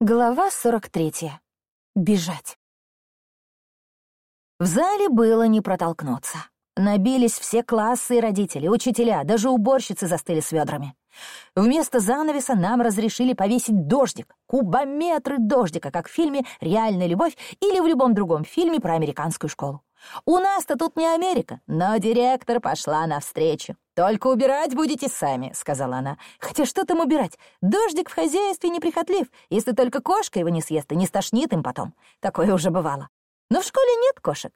Глава 43. Бежать. В зале было не протолкнуться. Набились все классы и родители, учителя, даже уборщицы застыли с ведрами. Вместо занавеса нам разрешили повесить дождик, кубометры дождика, как в фильме «Реальная любовь» или в любом другом фильме про американскую школу. У нас-то тут не Америка, но директор пошла навстречу. «Только убирать будете сами», — сказала она. «Хотя что там убирать? Дождик в хозяйстве неприхотлив, если только кошка его не съест и не стошнит им потом. Такое уже бывало. Но в школе нет кошек.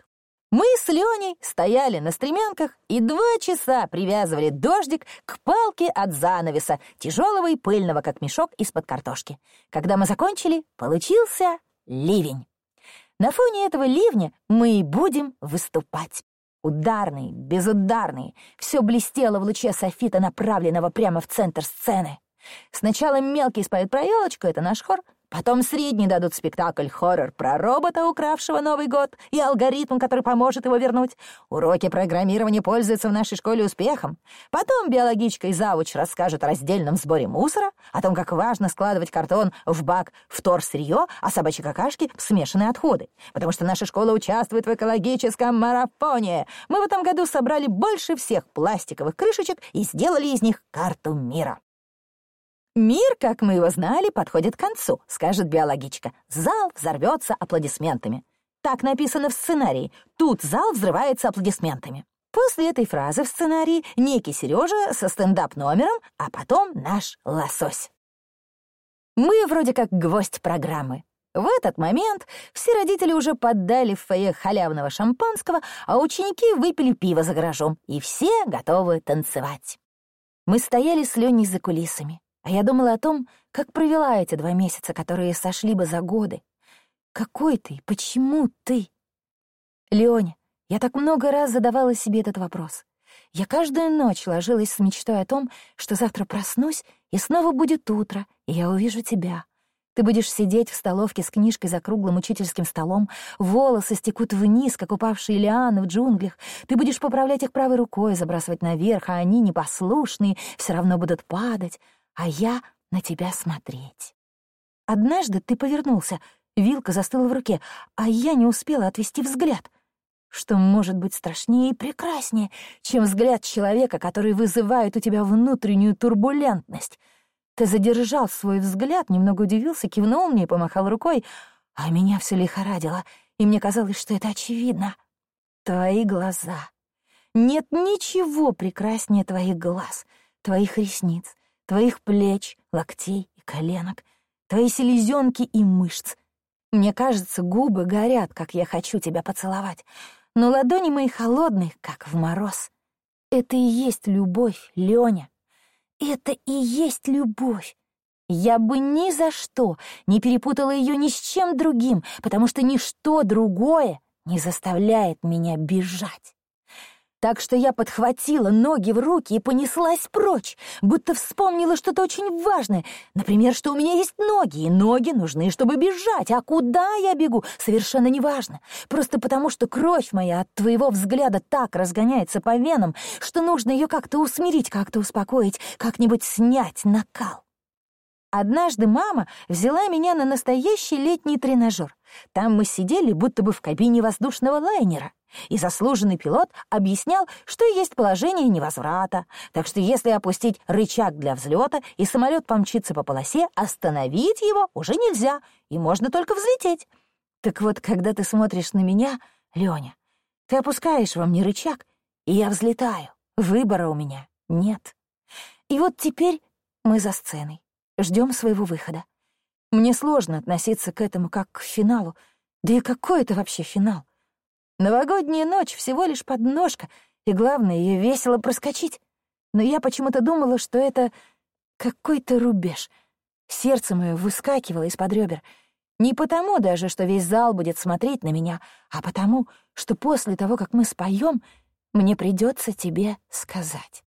Мы с Леней стояли на стремянках и два часа привязывали дождик к палке от занавеса, тяжелого и пыльного, как мешок из-под картошки. Когда мы закончили, получился ливень. На фоне этого ливня мы и будем выступать. Ударный, безударный, все блестело в луче софита, направленного прямо в центр сцены. Сначала мелкий споет про елочку, это наш хор, Потом средний дадут спектакль-хоррор про робота, укравшего Новый год, и алгоритм, который поможет его вернуть. Уроки программирования пользуются в нашей школе успехом. Потом биологичка и завуч расскажут о раздельном сборе мусора, о том, как важно складывать картон в бак вторсырье, а собачьи какашки — в смешанные отходы. Потому что наша школа участвует в экологическом марафоне. Мы в этом году собрали больше всех пластиковых крышечек и сделали из них карту мира. «Мир, как мы его знали, подходит к концу», — скажет биологичка. «Зал взорвется аплодисментами». Так написано в сценарии. Тут зал взрывается аплодисментами. После этой фразы в сценарии некий Сережа со стендап-номером, а потом наш лосось. Мы вроде как гвоздь программы. В этот момент все родители уже поддали в фойе халявного шампанского, а ученики выпили пиво за гаражом, и все готовы танцевать. Мы стояли с Леней за кулисами. А я думала о том, как провела эти два месяца, которые сошли бы за годы. Какой ты? Почему ты? Леоня, я так много раз задавала себе этот вопрос. Я каждую ночь ложилась с мечтой о том, что завтра проснусь, и снова будет утро, и я увижу тебя. Ты будешь сидеть в столовке с книжкой за круглым учительским столом, волосы стекут вниз, как упавшие лианы в джунглях. Ты будешь поправлять их правой рукой, забрасывать наверх, а они, непослушные, все равно будут падать а я на тебя смотреть. Однажды ты повернулся, вилка застыла в руке, а я не успела отвести взгляд. Что может быть страшнее и прекраснее, чем взгляд человека, который вызывает у тебя внутреннюю турбулентность? Ты задержал свой взгляд, немного удивился, кивнул мне и помахал рукой, а меня все лихорадило, и мне казалось, что это очевидно. Твои глаза. Нет ничего прекраснее твоих глаз, твоих ресниц, твоих плеч, локтей и коленок, твои селезенки и мышц. Мне кажется, губы горят, как я хочу тебя поцеловать, но ладони мои холодные, как в мороз. Это и есть любовь, Лёня. Это и есть любовь. Я бы ни за что не перепутала ее ни с чем другим, потому что ничто другое не заставляет меня бежать. Так что я подхватила ноги в руки и понеслась прочь, будто вспомнила что-то очень важное. Например, что у меня есть ноги, и ноги нужны, чтобы бежать. А куда я бегу, совершенно неважно. Просто потому, что кровь моя от твоего взгляда так разгоняется по венам, что нужно ее как-то усмирить, как-то успокоить, как-нибудь снять накал. Однажды мама взяла меня на настоящий летний тренажер. Там мы сидели будто бы в кабине воздушного лайнера. И заслуженный пилот объяснял, что есть положение невозврата, так что если опустить рычаг для взлета и самолет помчится по полосе, остановить его уже нельзя, и можно только взлететь. Так вот, когда ты смотришь на меня, Лёня, ты опускаешь во мне рычаг, и я взлетаю. Выбора у меня нет. И вот теперь мы за сценой, ждем своего выхода. Мне сложно относиться к этому как к финалу. Да и какой это вообще финал? Новогодняя ночь — всего лишь подножка, и главное, ее весело проскочить. Но я почему-то думала, что это какой-то рубеж. Сердце мое выскакивало из-под ребер. Не потому даже, что весь зал будет смотреть на меня, а потому, что после того, как мы споем, мне придется тебе сказать.